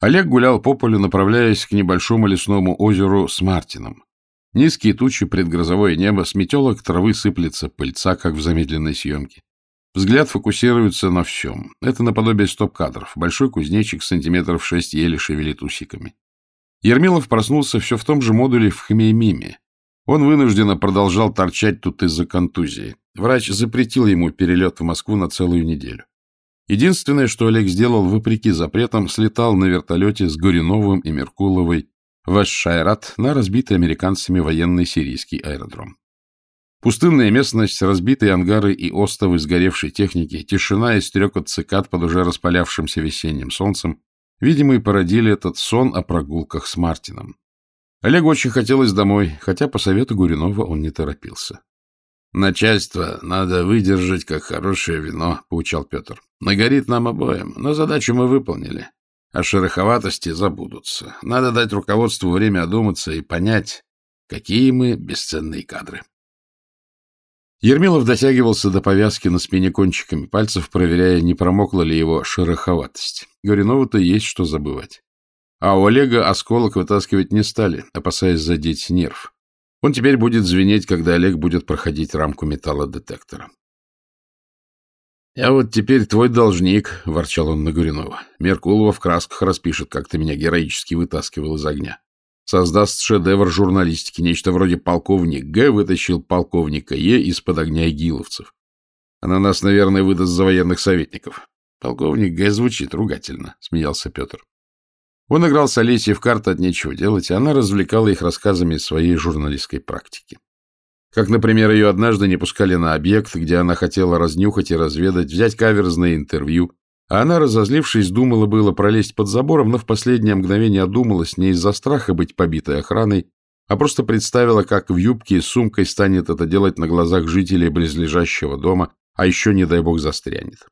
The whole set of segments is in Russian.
Олег гулял по полю, направляясь к небольшому лесному озеру с Мартином. Низкие тучи, предгрозовое небо, с метелок травы сыплется пыльца, как в замедленной съемке. Взгляд фокусируется на всем. Это наподобие стоп-кадров. Большой кузнечик сантиметров шесть еле шевелит усиками. Ермилов проснулся все в том же модуле в Хмеймиме. Он вынужденно продолжал торчать тут из-за контузии. Врач запретил ему перелет в Москву на целую неделю. Единственное, что Олег сделал, вопреки запретам, слетал на вертолете с Горюновым и Меркуловой в Эш-Шайрат на разбитый американцами военный сирийский аэродром. Пустынная местность, разбитые ангары и остовы сгоревшей техники, тишина и стрекот цикад под уже распалявшимся весенним солнцем, видимо, и породили этот сон о прогулках с Мартином. Олегу очень хотелось домой, хотя по совету Гуринова он не торопился. «Начальство надо выдержать, как хорошее вино», — поучал Петр. «Нагорит нам обоим, но задачу мы выполнили. А шероховатости забудутся. Надо дать руководству время одуматься и понять, какие мы бесценные кадры». Ермилов дотягивался до повязки на спине кончиками пальцев, проверяя, не промокла ли его шероховатость. Горюнову-то есть что забывать. А у Олега осколок вытаскивать не стали, опасаясь задеть нерв. Он теперь будет звенеть, когда Олег будет проходить рамку металлодетектора. «Я вот теперь твой должник», — ворчал он на Гуринова. «Меркулова в красках распишет, как ты меня героически вытаскивал из огня. Создаст шедевр журналистики, нечто вроде полковник Г. вытащил полковника Е. из-под огня игиловцев. Она нас, наверное, выдаст за военных советников». «Полковник Г. звучит ругательно», — смеялся Петр. Он играл с Олесей в карты от нечего делать, и она развлекала их рассказами своей журналистской практики. Как, например, ее однажды не пускали на объект, где она хотела разнюхать и разведать, взять каверзное интервью, а она, разозлившись, думала было пролезть под забором, но в последнее мгновение одумалась не из-за страха быть побитой охраной, а просто представила, как в юбке и сумкой станет это делать на глазах жителей близлежащего дома, а еще, не дай бог, застрянет.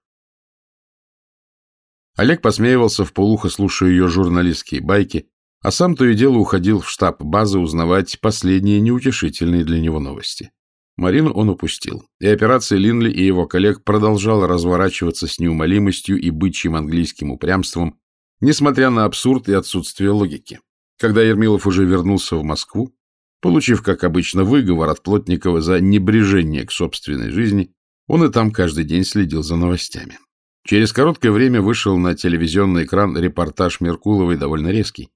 Олег посмеивался в полухо, слушая ее журналистские байки, а сам то и дело уходил в штаб базы узнавать последние неутешительные для него новости. Марину он упустил, и операция Линли и его коллег продолжала разворачиваться с неумолимостью и бычьим английским упрямством, несмотря на абсурд и отсутствие логики. Когда Ермилов уже вернулся в Москву, получив, как обычно, выговор от Плотникова за небрежение к собственной жизни, он и там каждый день следил за новостями. Через короткое время вышел на телевизионный экран репортаж Меркуловой довольно резкий.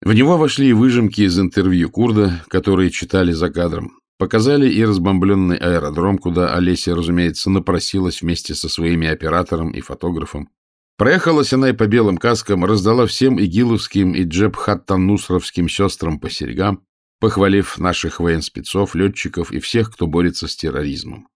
В него вошли выжимки из интервью Курда, которые читали за кадром. Показали и разбомбленный аэродром, куда Олеся, разумеется, напросилась вместе со своими оператором и фотографом. Проехалась она и по белым каскам, раздала всем игиловским и джебхаттан-нусровским сестрам по серьгам, похвалив наших военспецов, летчиков и всех, кто борется с терроризмом.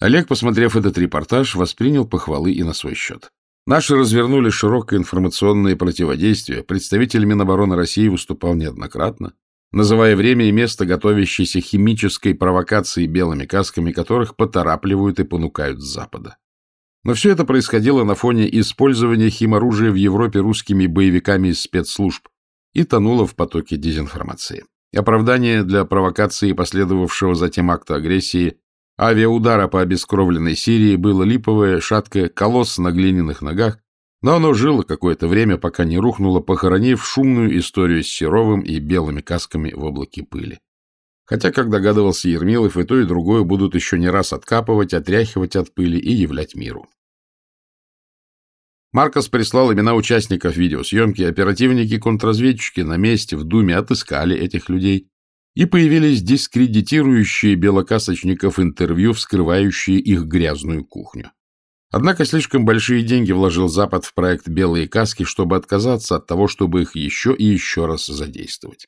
Олег, посмотрев этот репортаж, воспринял похвалы и на свой счет. Наши развернули широкое информационное противодействие. Представитель Минобороны России выступал неоднократно, называя время и место готовящейся химической провокации белыми касками, которых поторапливают и понукают с Запада. Но все это происходило на фоне использования химоружия в Европе русскими боевиками из спецслужб и тонуло в потоке дезинформации. Оправдание для провокации последовавшего затем акта агрессии Авиаудара по обескровленной Сирии было липовое, шаткое, колосс на глиняных ногах, но оно жило какое-то время, пока не рухнуло, похоронив шумную историю с Серовым и белыми касками в облаке пыли. Хотя, как догадывался Ермилов, и то, и другое будут еще не раз откапывать, отряхивать от пыли и являть миру. Маркос прислал имена участников видеосъемки, оперативники-контрразведчики на месте в Думе отыскали этих людей и появились дискредитирующие белокасочников интервью, вскрывающие их грязную кухню. Однако слишком большие деньги вложил Запад в проект «Белые каски», чтобы отказаться от того, чтобы их еще и еще раз задействовать.